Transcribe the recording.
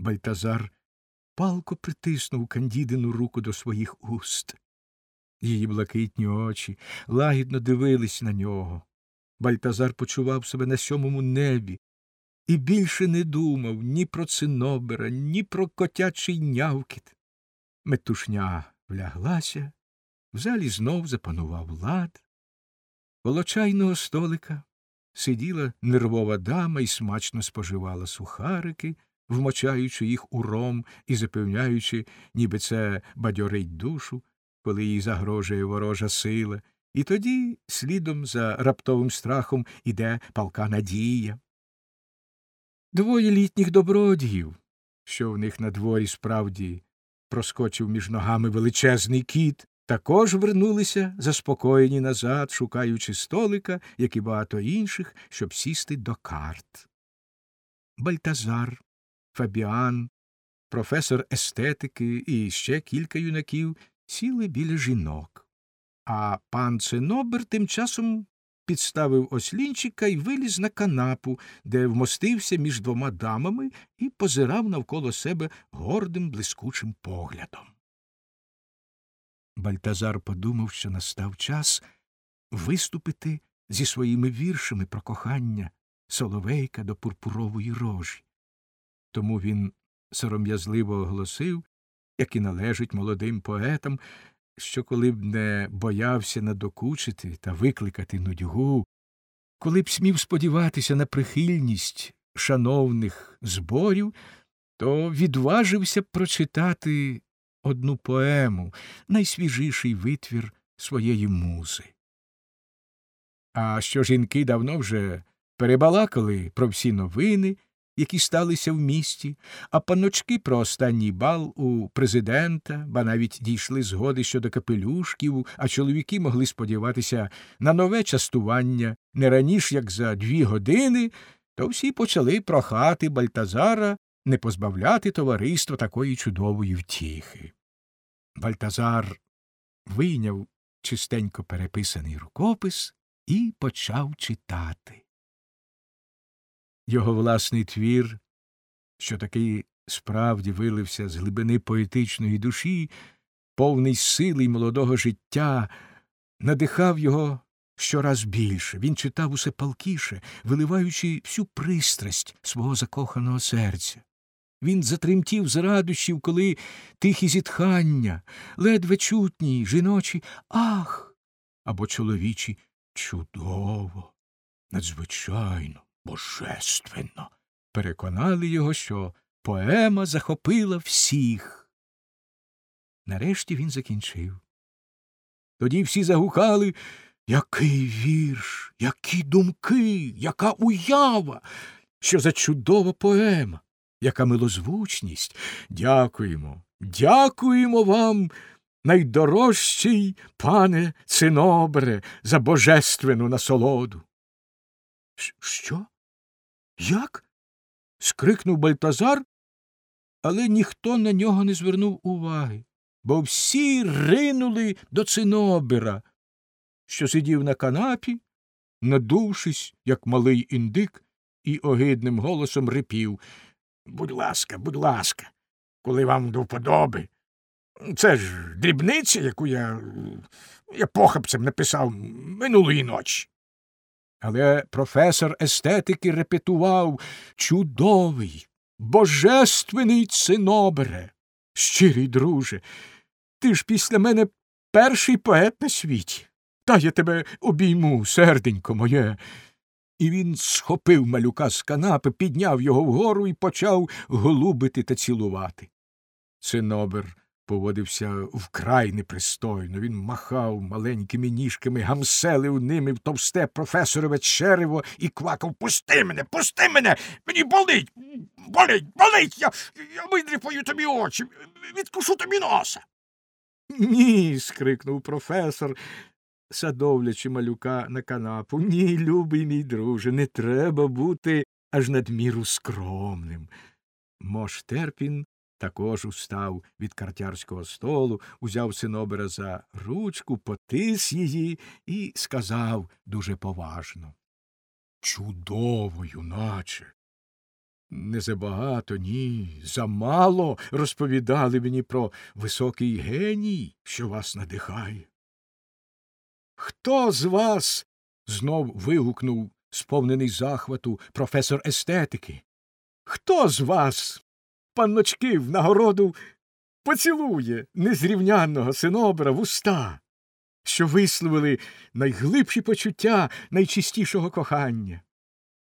Бальтазар палко притиснув кандідину руку до своїх уст. Її блакитні очі лагідно дивились на нього. Бальтазар почував себе на сьомому небі і більше не думав ні про цинобера, ні про котячий нявкіт. Метушня вляглася, в залі знов запанував лад. Коло чайного столика сиділа нервова дама і смачно споживала сухарики, вмочаючи їх у ром і запевняючи, ніби це бадьорить душу, коли їй загрожує ворожа сила, і тоді, слідом за раптовим страхом, іде палка надія. Двоє літніх добродіїв, що в них на дворі справді проскочив між ногами величезний кіт, також вернулися заспокоєні назад, шукаючи столика, як і багато інших, щоб сісти до карт. Бальтазар, Фабіан, професор естетики і ще кілька юнаків сіли біля жінок. А пан Цинобер тим часом підставив ослінчика і виліз на канапу, де вмостився між двома дамами і позирав навколо себе гордим блискучим поглядом. Бальтазар подумав, що настав час виступити зі своїми віршами про кохання соловейка до пурпурової рожі. Тому він сором'язливо оголосив, як і належить молодим поетам, що коли б не боявся надокучити та викликати нудьгу, коли б смів сподіватися на прихильність шановних зборів, то відважився б прочитати одну поему, найсвіжіший витвір своєї музи. А що жінки давно вже перебалакали про всі новини, які сталися в місті, а паночки про останній бал у президента, ба навіть дійшли згоди щодо капелюшків, а чоловіки могли сподіватися на нове частування не раніш як за дві години, то всі почали прохати Бальтазара не позбавляти товариства такої чудової втіхи. Бальтазар вийняв чистенько переписаний рукопис і почав читати. Його власний твір, що таки справді вилився з глибини поетичної душі, повний сили й молодого життя, надихав його щораз більше. Він читав усе палкіше, виливаючи всю пристрасть свого закоханого серця. Він затремтів з радощів, коли тихі зітхання, ледве чутні, жіночі ах або чоловічі чудово, надзвичайно, божественно, переконали його, що поема захопила всіх. Нарешті він закінчив. Тоді всі загукали який вірш, які думки, яка уява, що за чудова поема яка милозвучність. Дякуємо, дякуємо вам, найдорожчий пане Цинобре, за божественну насолоду. Що? Як? скрикнув Бальтазар, але ніхто на нього не звернув уваги, бо всі ринули до Цинобера, що сидів на канапі, надувшись, як малий індик, і огидним голосом рипів. Будь ласка, будь ласка, коли вам до вподоби. Це ж дрібниця, яку я я похапцем написав минулої ночі. Але професор естетики репетував чудовий, божественний цинобере. Щирий друже, ти ж після мене перший поет на світі. Та я тебе обійму, серденько моє і він схопив малюка з канапи, підняв його вгору і почав голубити та цілувати. Цинобер поводився вкрай непристойно. Він махав маленькими ніжками, гамселив ними в товсте професорове черево і квакав Пусти мене, пусти мене. Мені болить, болить, болить. Я я видріпаю тобі очі, відкушу тобі носа. Ні. скрикнув професор, садовлячи малюка на канапу. Ні, любий мій друже, не треба бути аж надміру скромним. Мош Терпін також устав від картярського столу, узяв синобера за ручку, потис її і сказав дуже поважно Чудово, юначе. Не забагато, ні, замало розповідали мені про високий геній, що вас надихає. Хто з вас? знов вигукнув, сповнений захвату, професор естетики. Хто з вас, панночки, в нагороду поцілує незрівнянного синобра в уста, що висловили найглибші почуття найчистішого кохання?